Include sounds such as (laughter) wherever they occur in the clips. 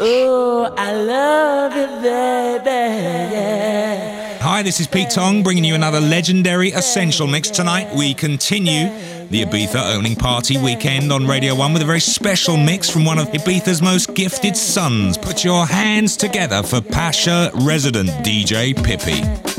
Oh, I love baby. Yeah. Hi, this is Pete Tong bringing you another legendary Essential Mix. Tonight we continue the Ibiza owning party weekend on Radio 1 with a very special mix from one of Ibiza's most gifted sons. Put your hands together for Pacha resident DJ Pippi.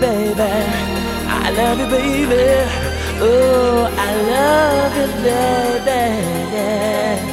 Baby. I love you, baby. Oh, I love you, baby.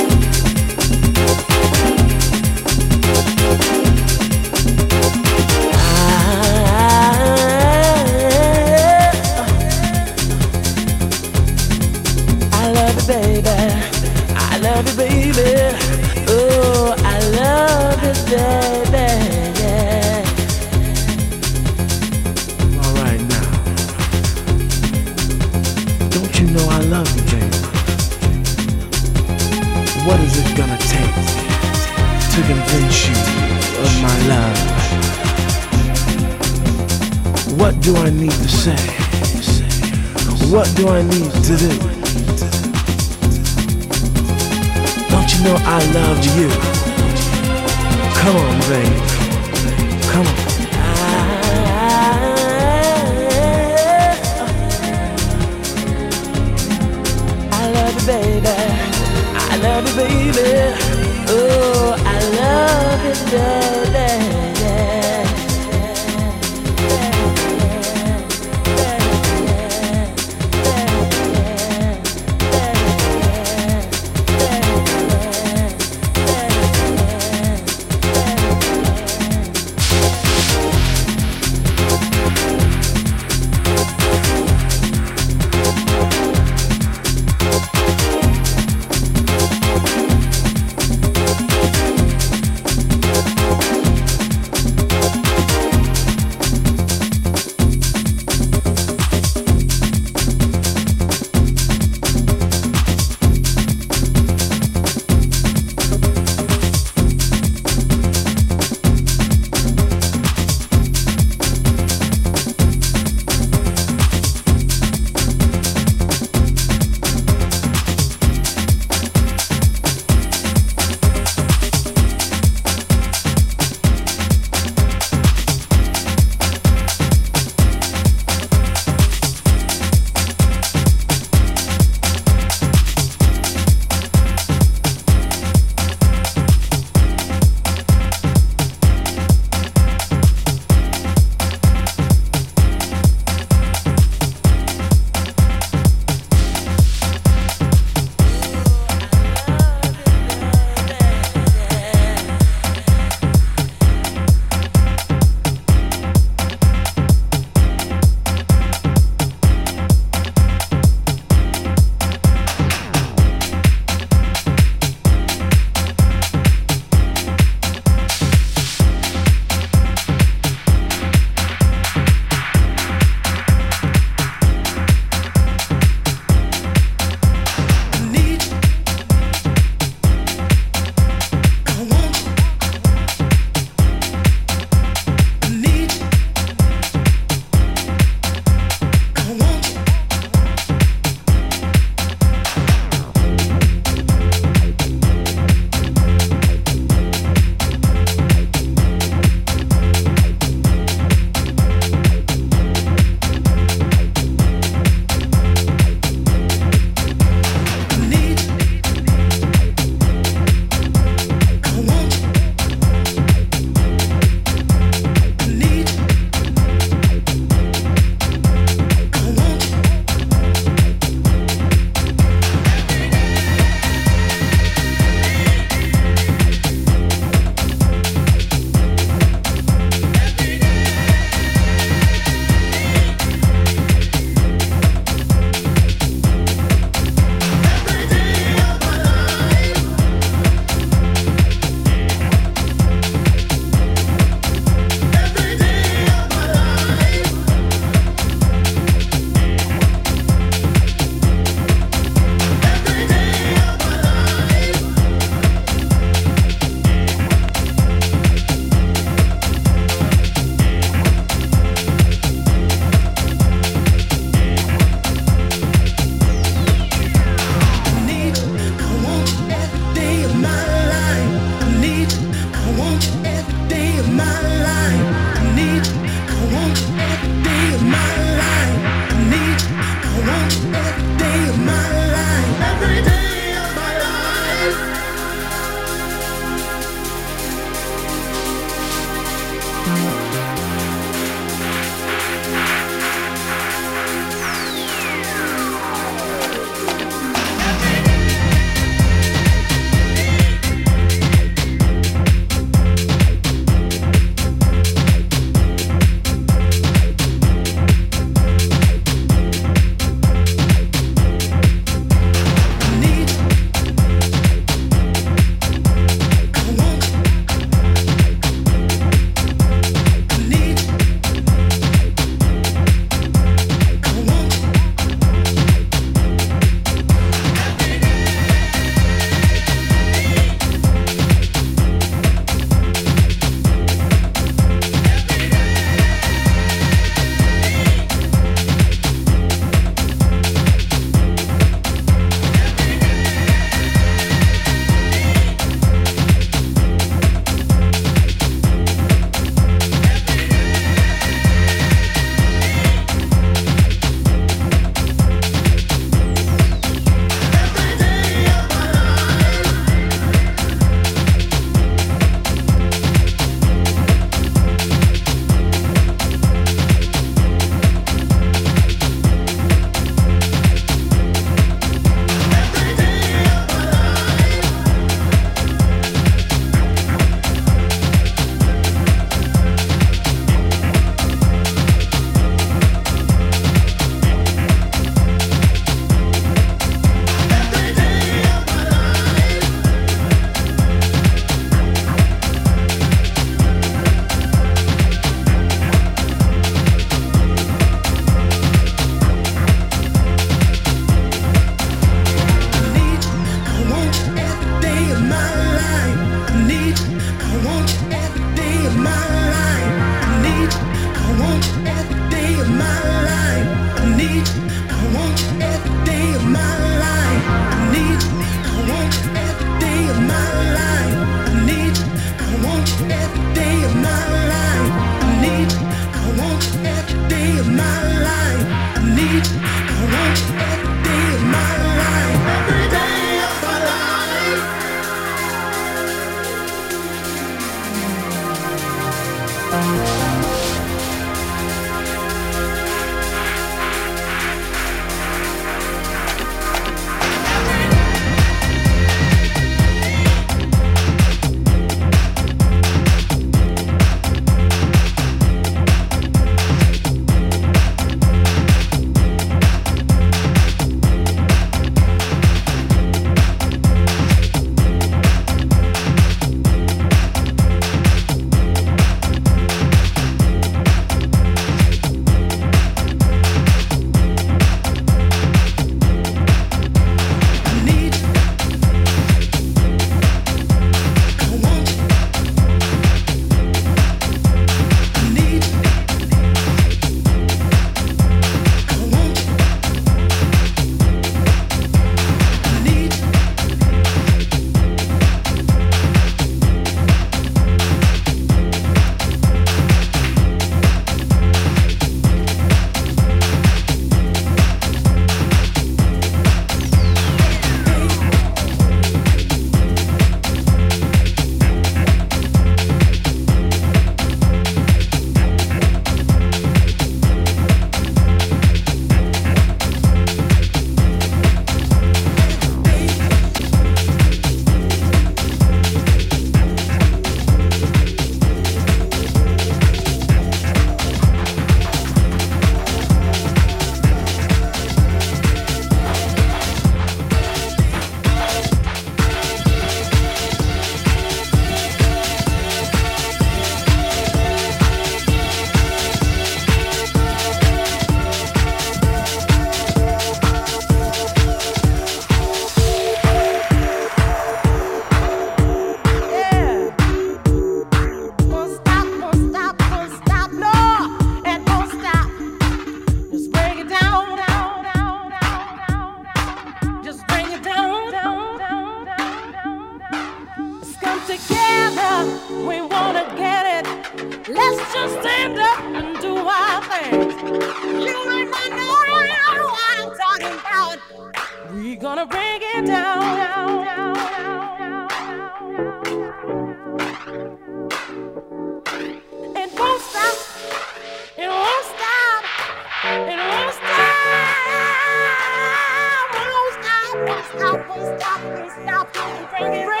Bring it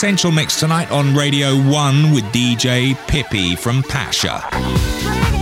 Essential Mix tonight on Radio 1 with DJ Pippi from Pacha.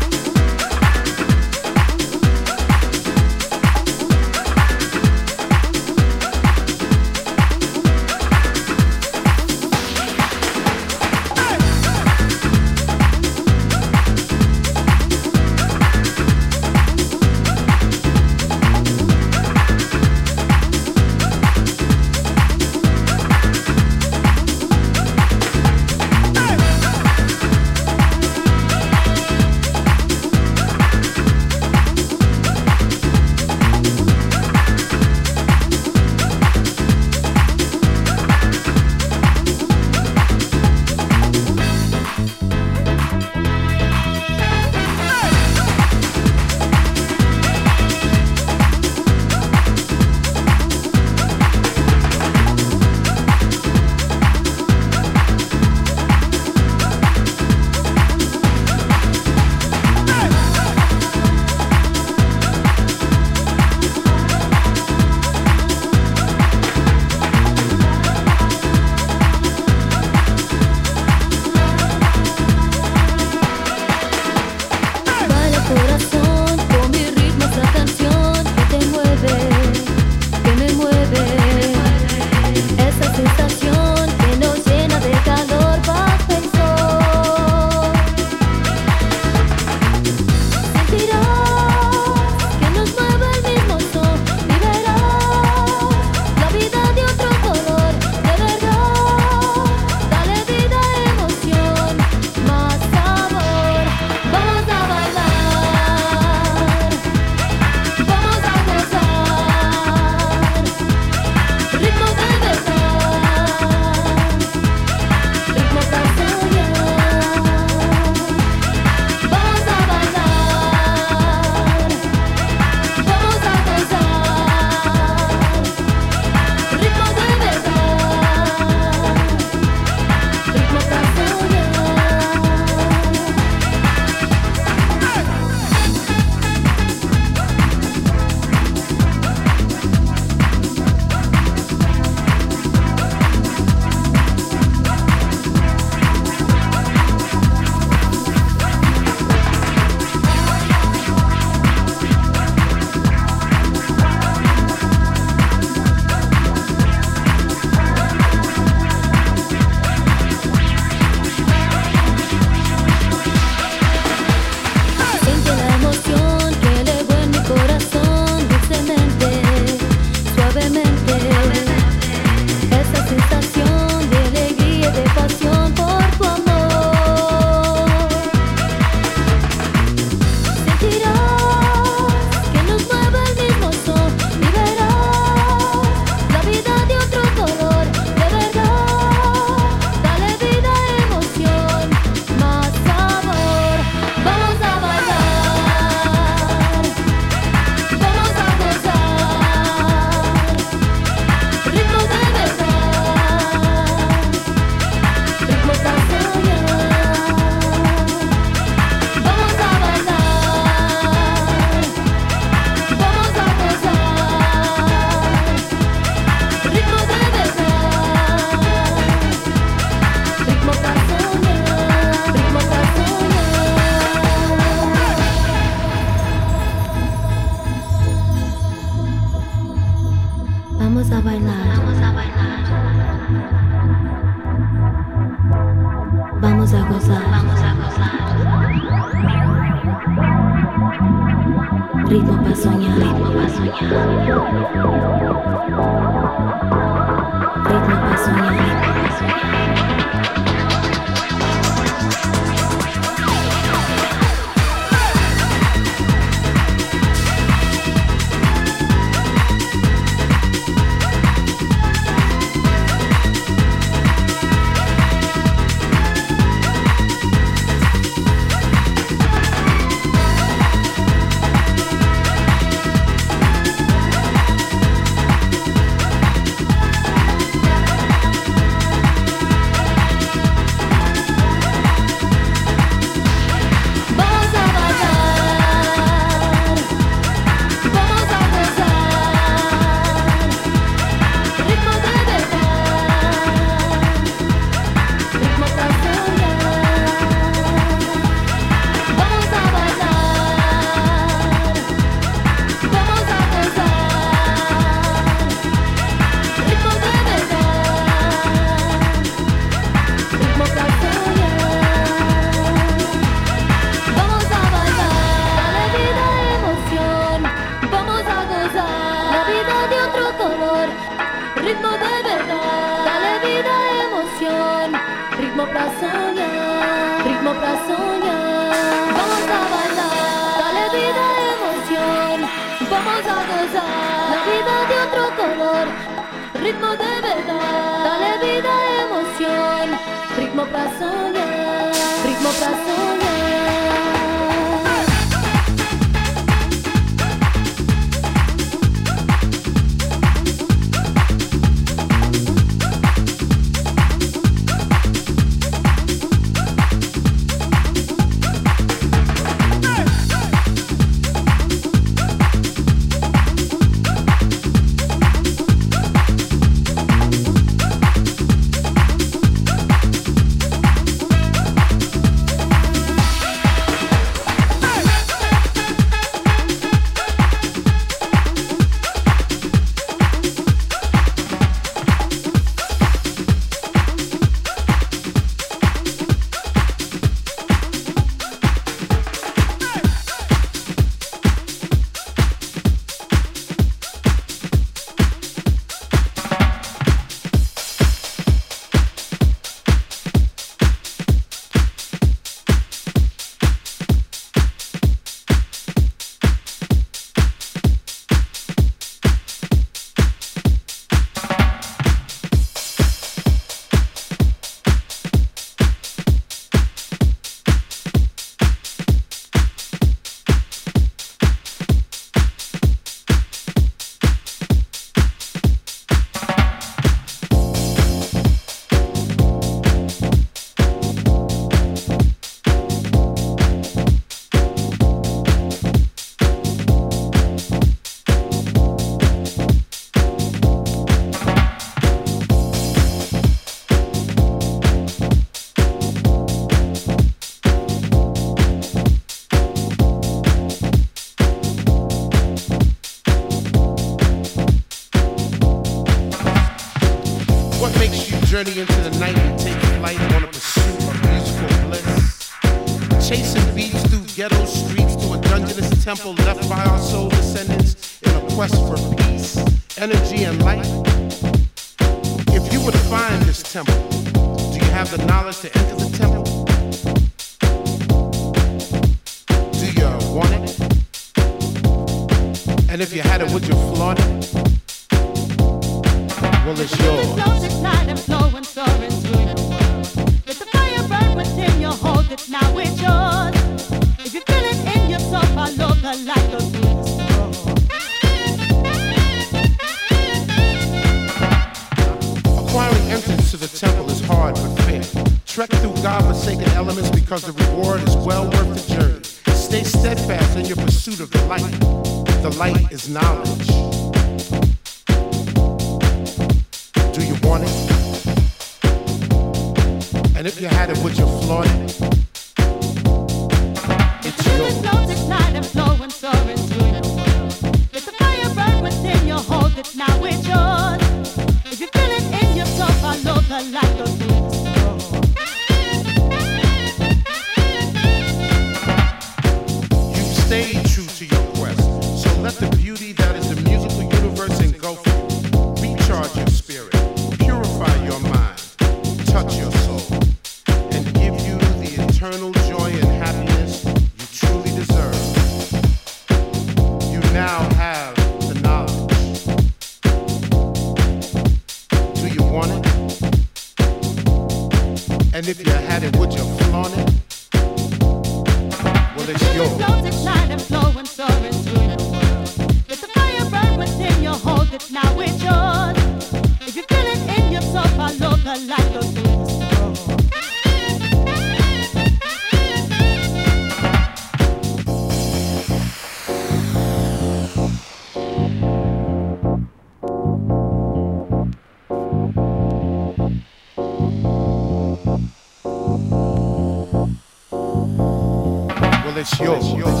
yours.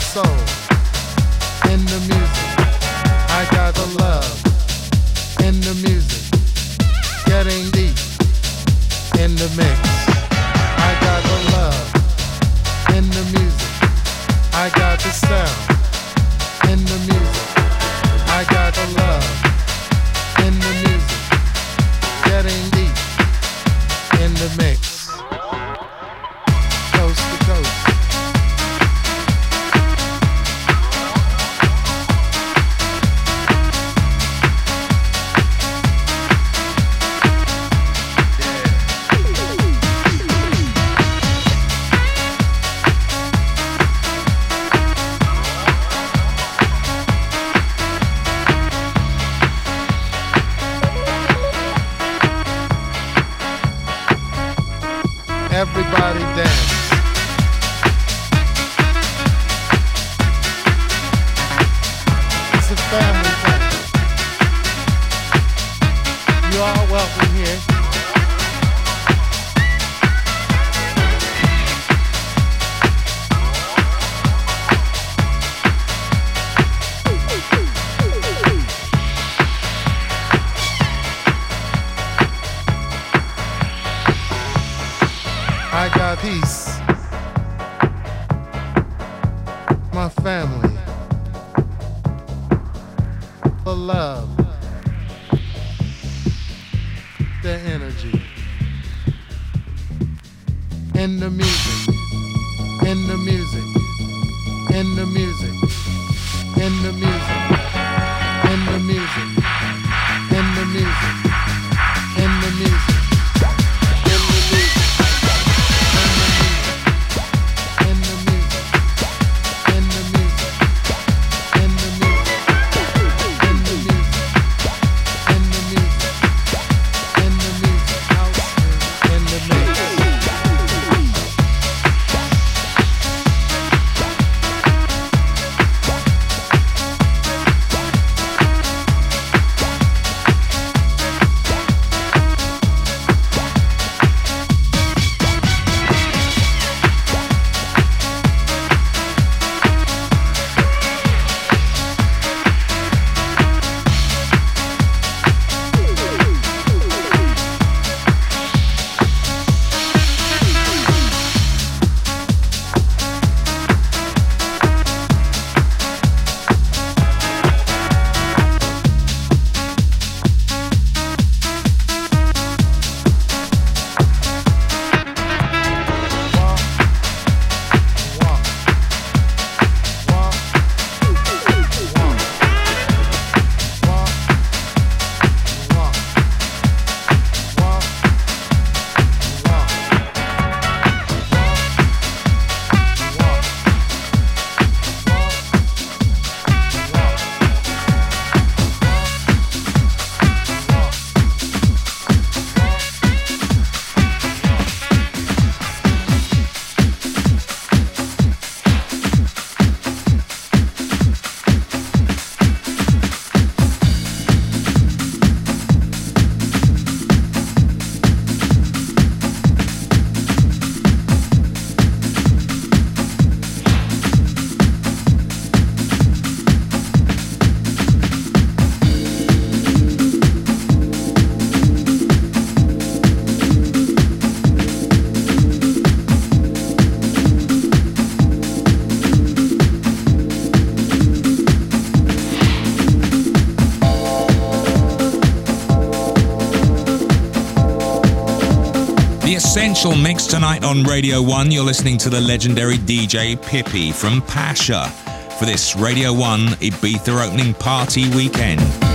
Soul. Essential mix tonight on Radio 1. You're listening to the legendary DJ Pippi from Pacha for this Radio 1 Ibiza opening party weekend.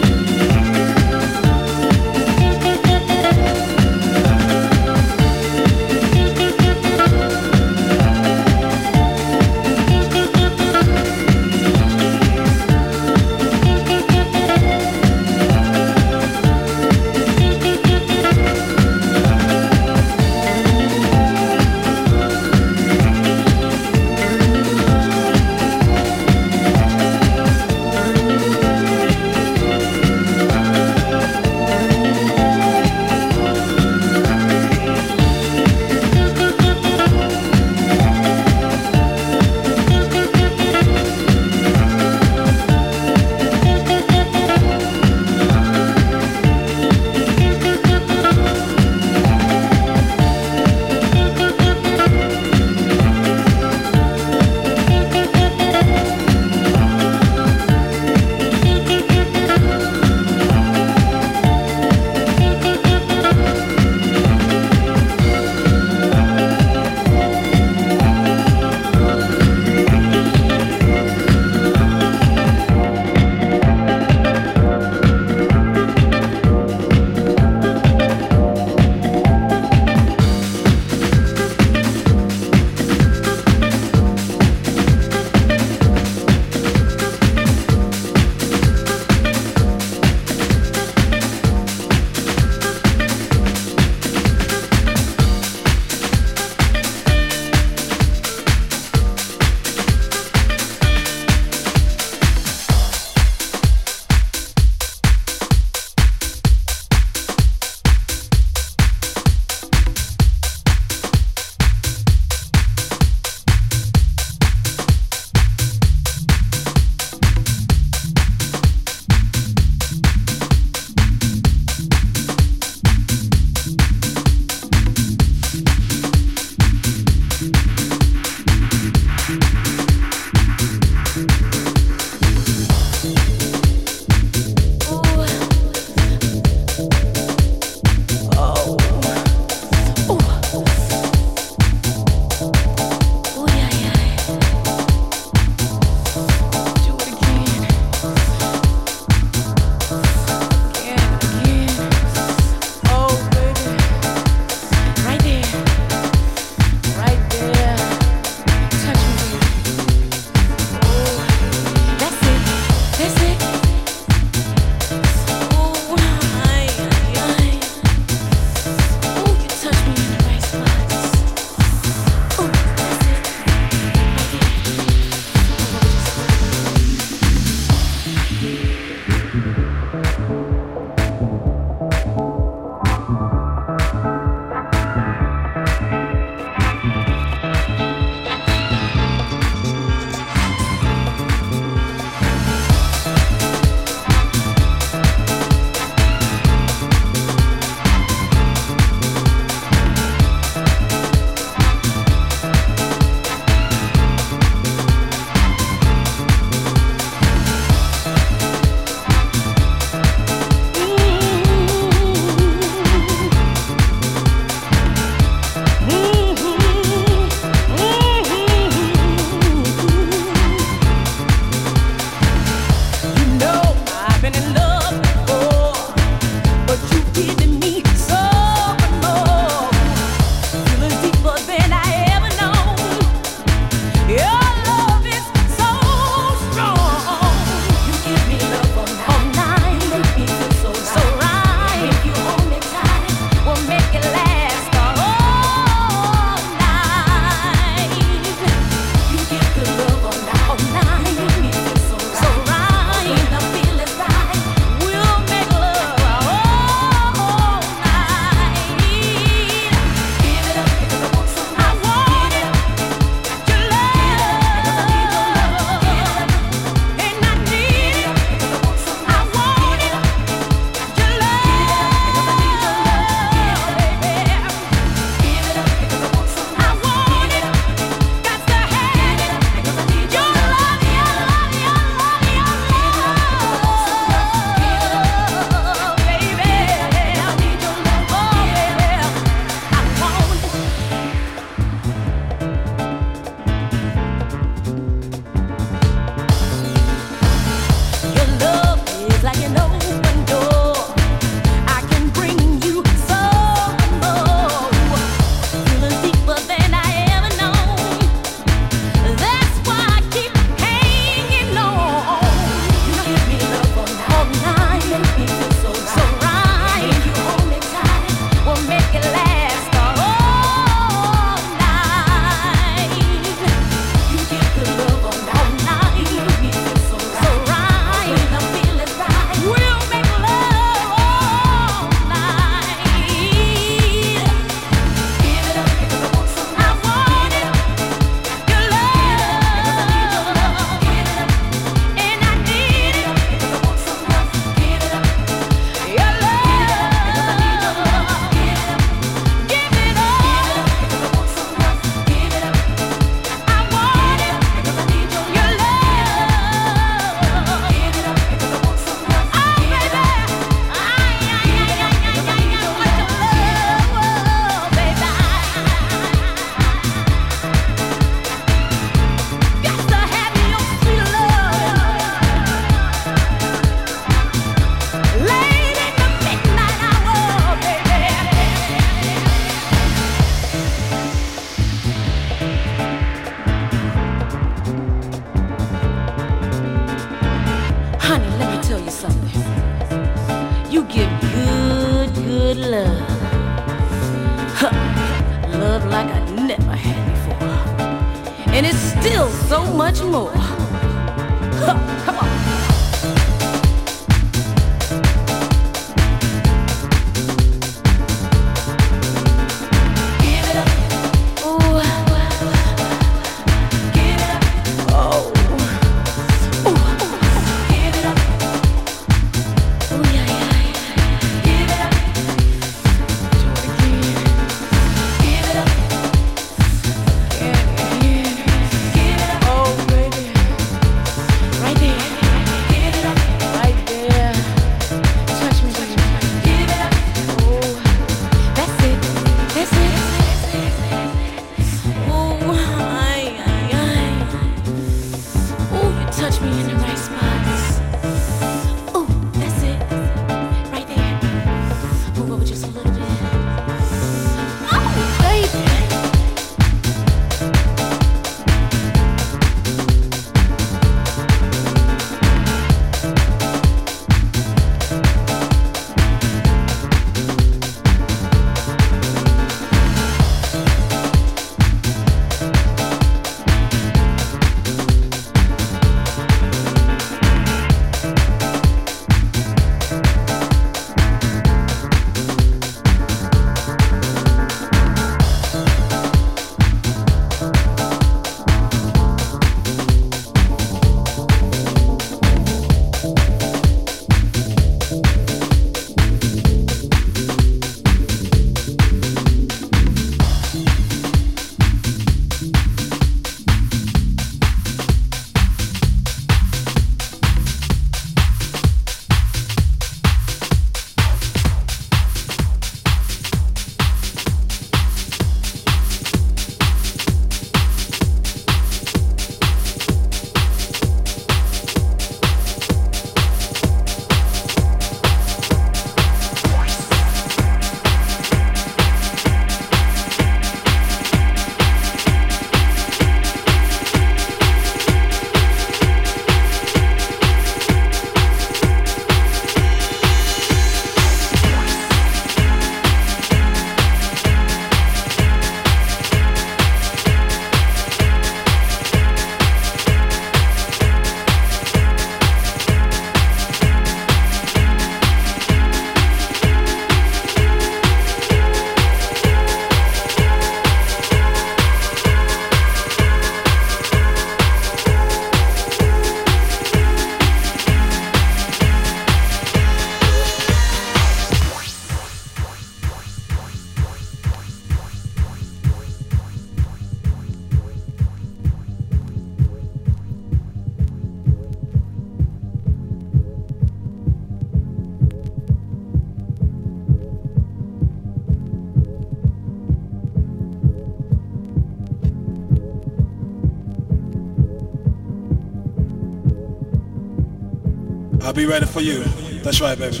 Be ready for you. That's right, baby. (laughs)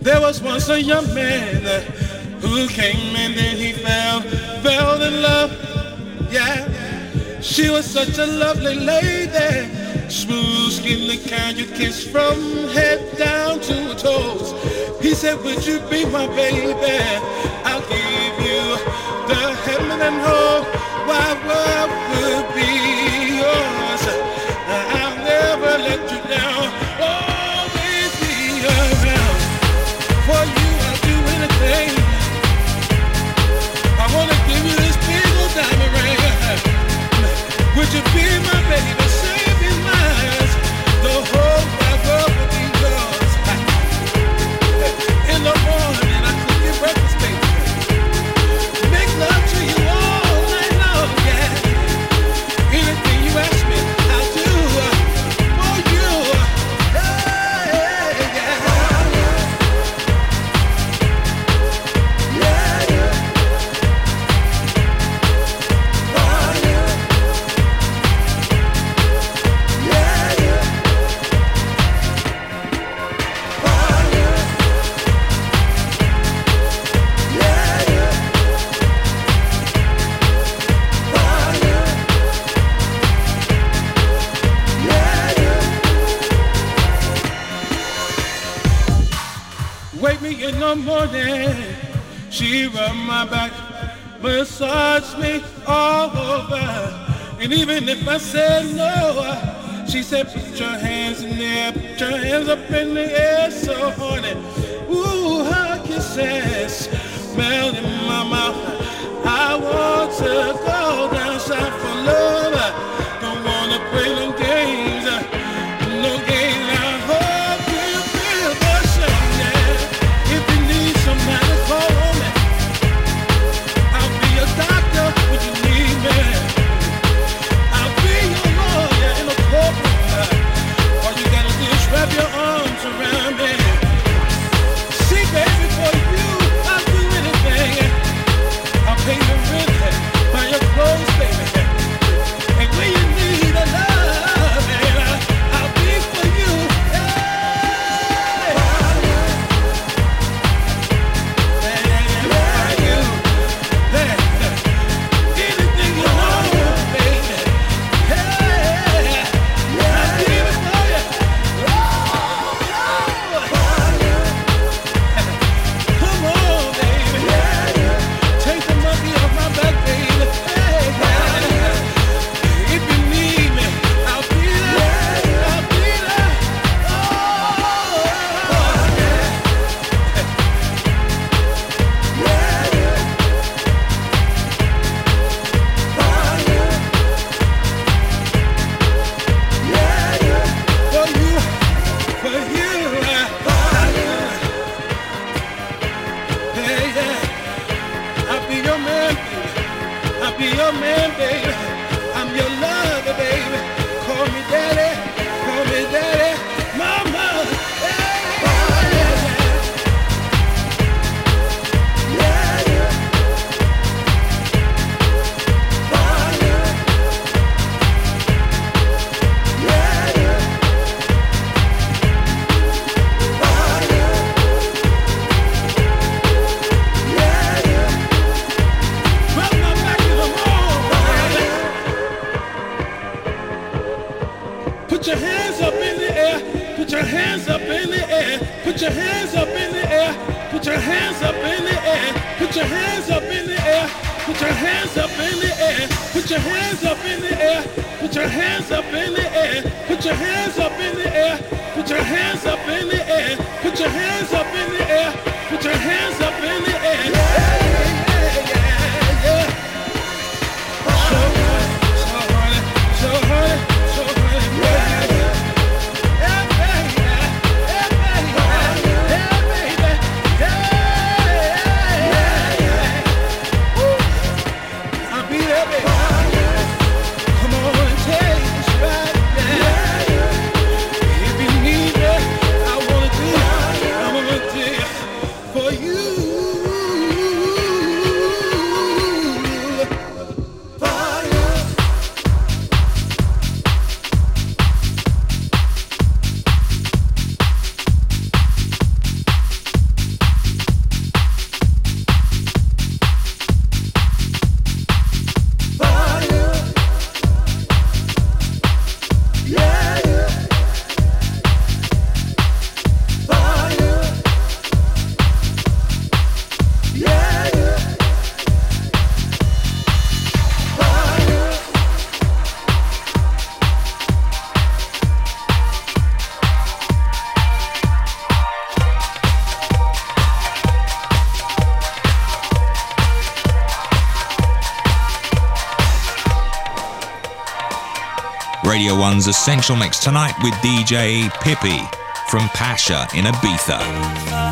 there was once a young man uh, who came and then he fell, fell in love. Yeah, she was such a lovely lady, smooth skin, the kind you kiss from head down to toes. He said, would you be my baby? I'll give you the heaven and whole wide world And if I said no, she said, put your hands in the air, put your hands up in the air so horny. Ooh, her kisses melt 1's Essential Mix tonight with DJ Pippi from Pacha in Ibiza.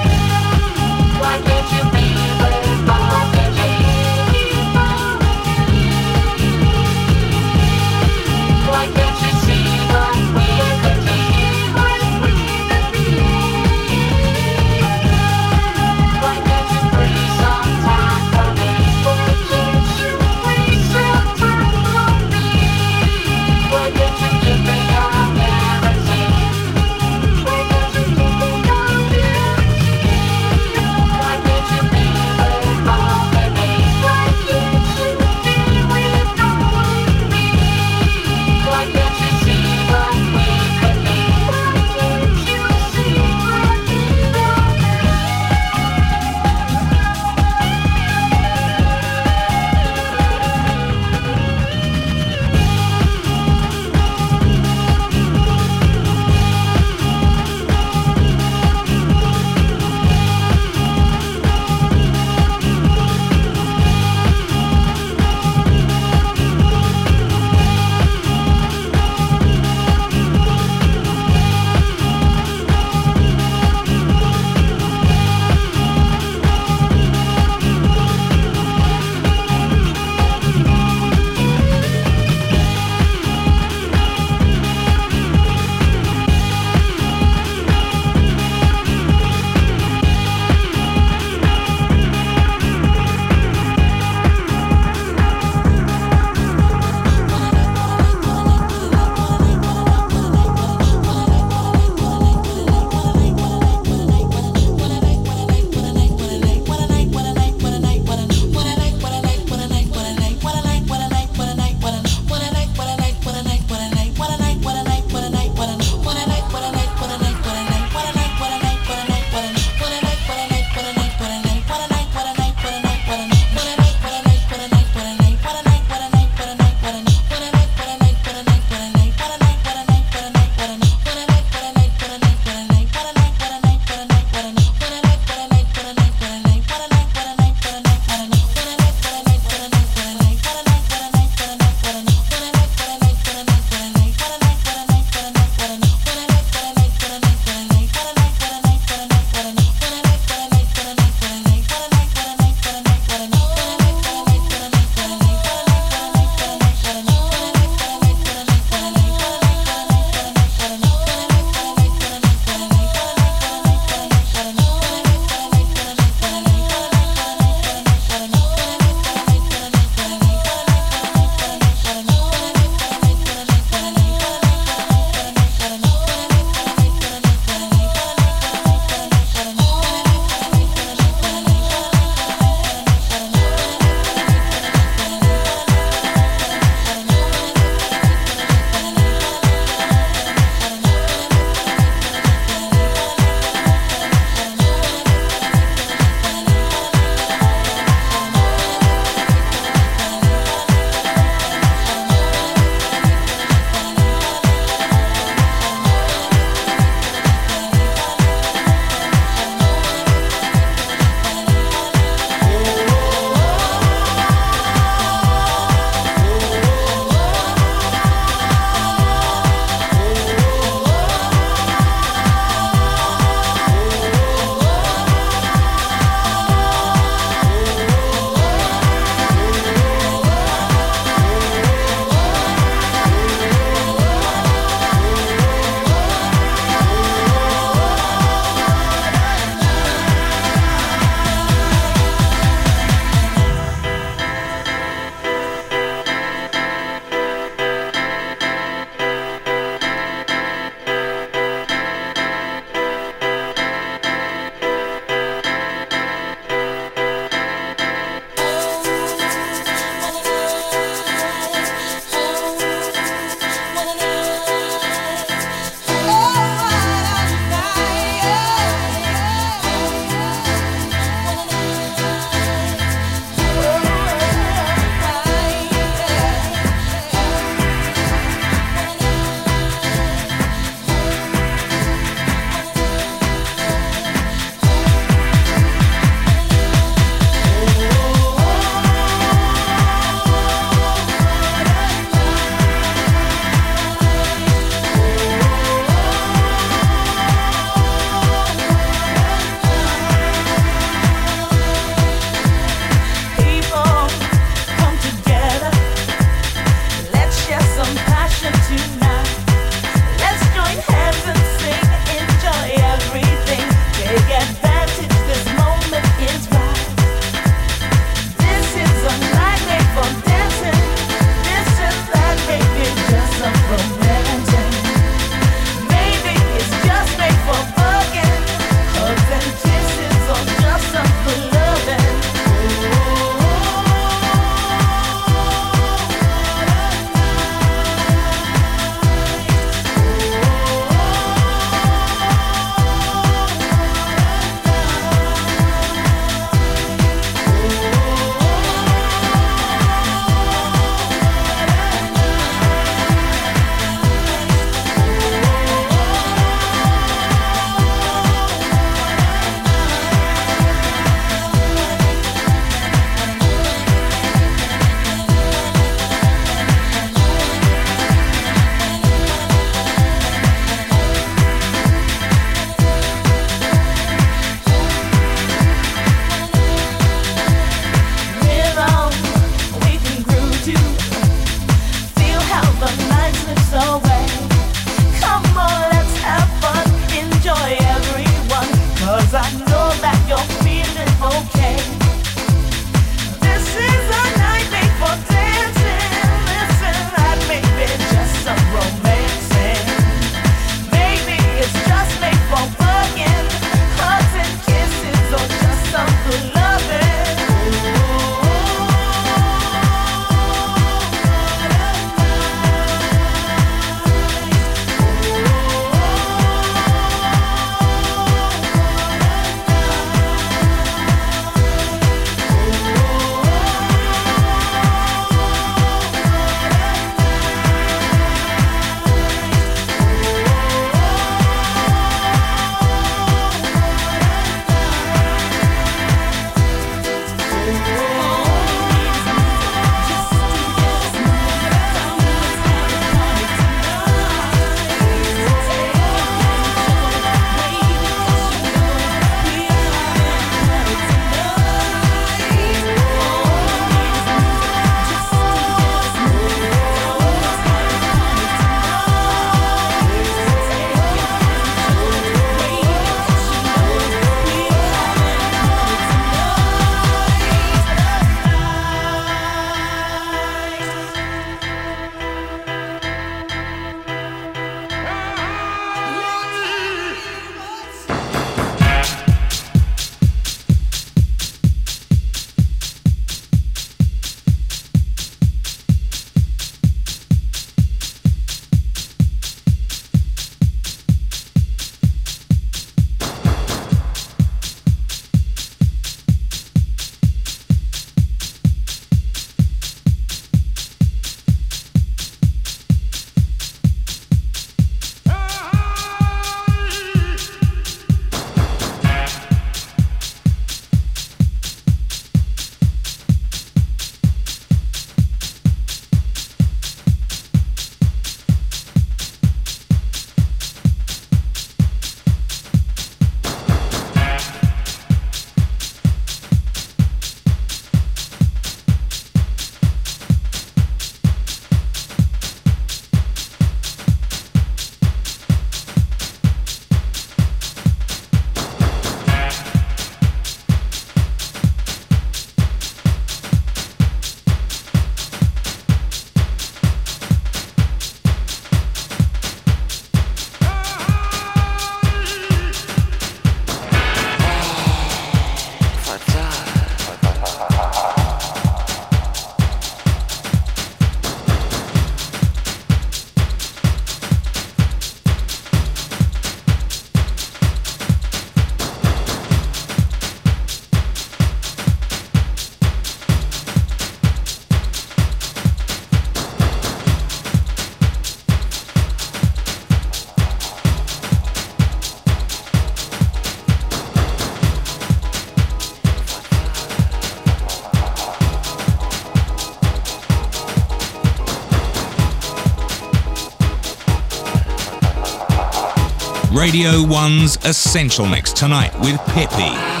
Radio 1's Essential Mix tonight with Pippi.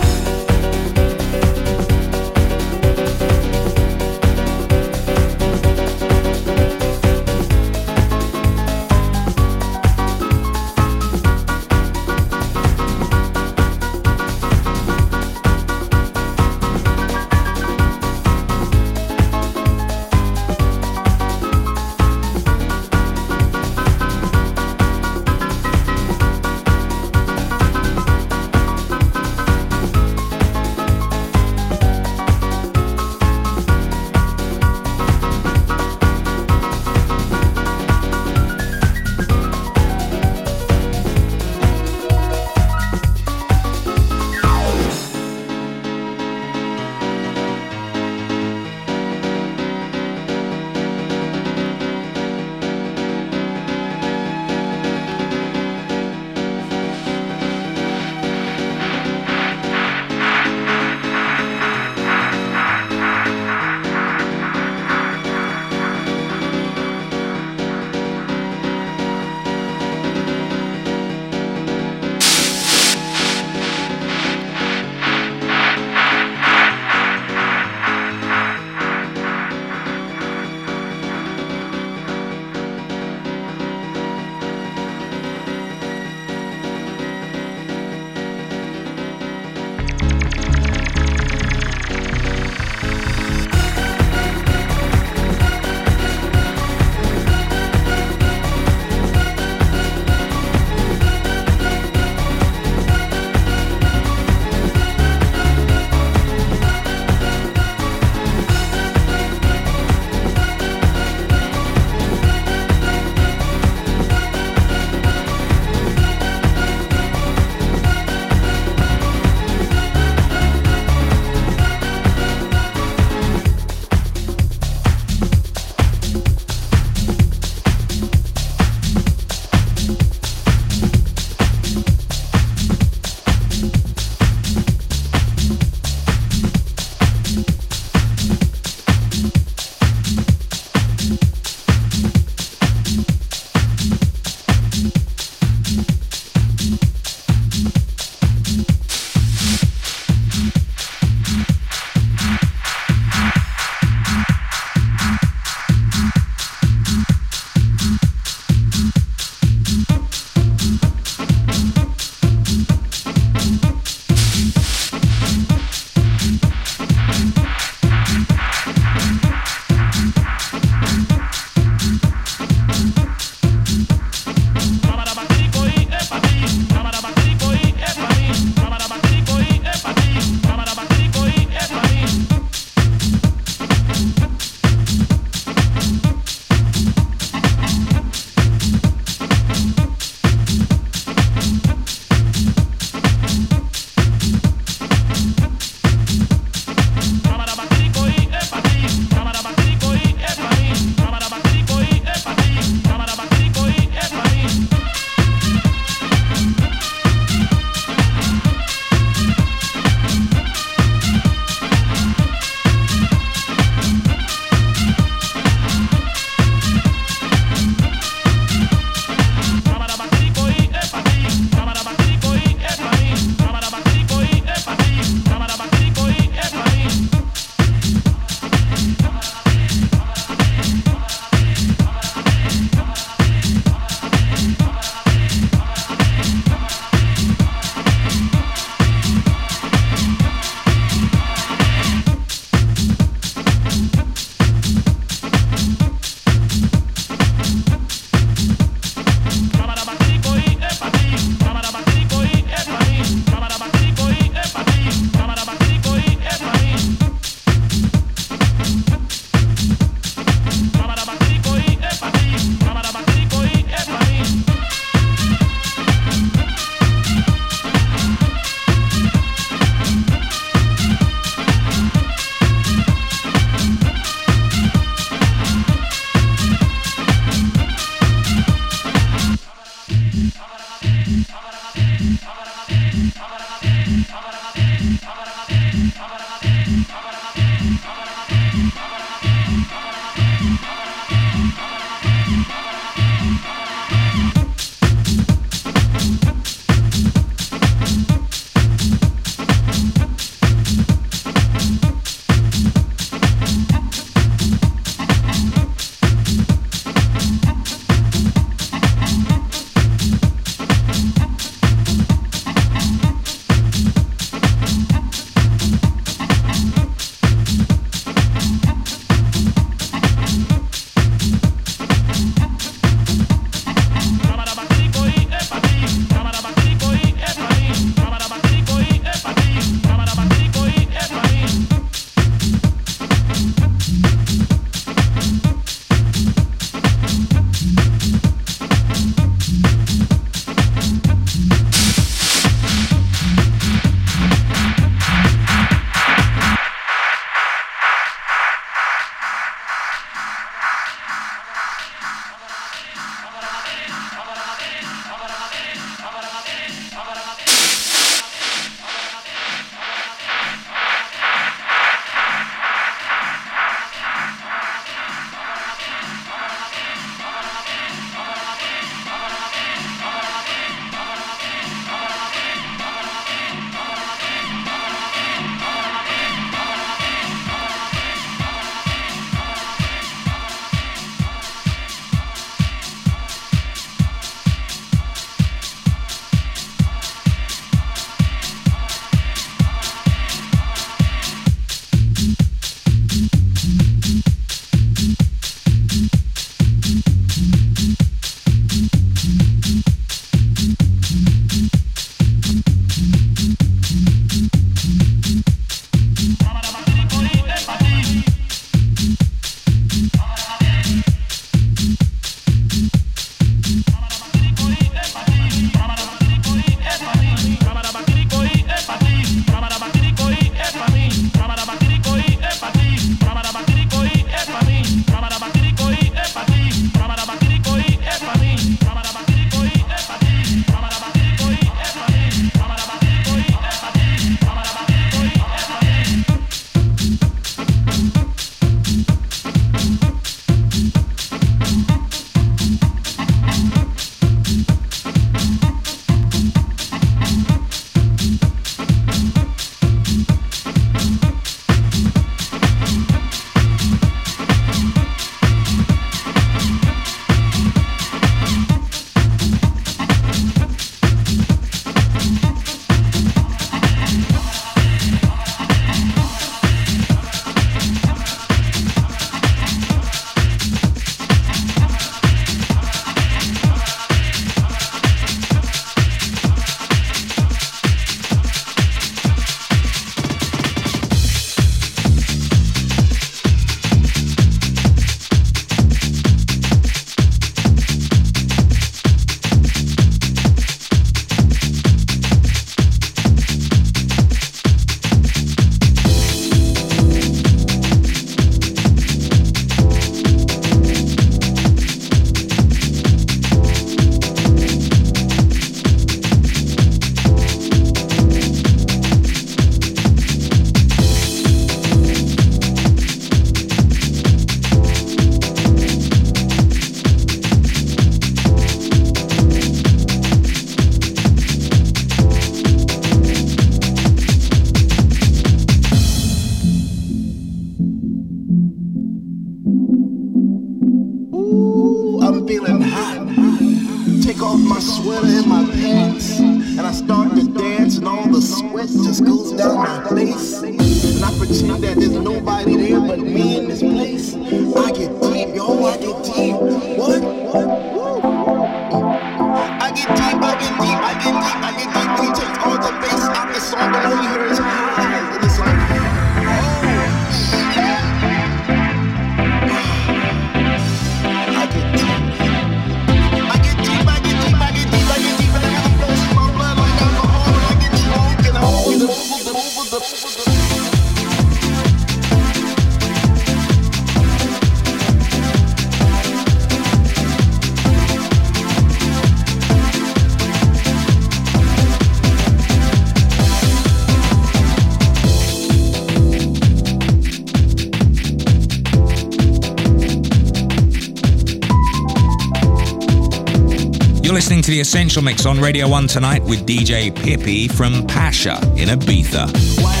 the Essential Mix on Radio 1 tonight with DJ Pippi from Pacha in Ibiza.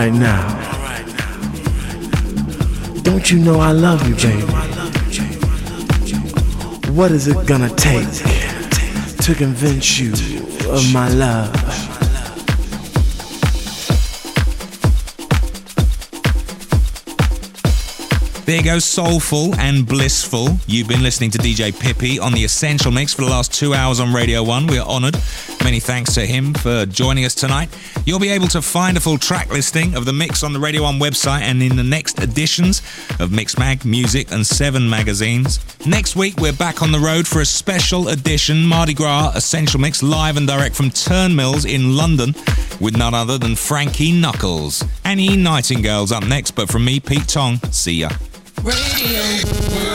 Right now. Don't you know I love you, baby? What is it gonna take to convince you of my love? There goes Soulful and Blissful. You've been listening to DJ Pippi on the Essential Mix for the last two hours on Radio 1. We are honoured. Many thanks to him for joining us tonight. You'll be able to find a full track listing of the mix on the Radio 1 website and in the next editions of Mixmag, Muzik, and Seven magazines. Next week, we're back on the road for a special edition Mardi Gras Essential Mix live and direct from Turnmills in London with none other than Frankie Knuckles. Annie Nightingale's up next, but from me, Pete Tong, see ya. Radio.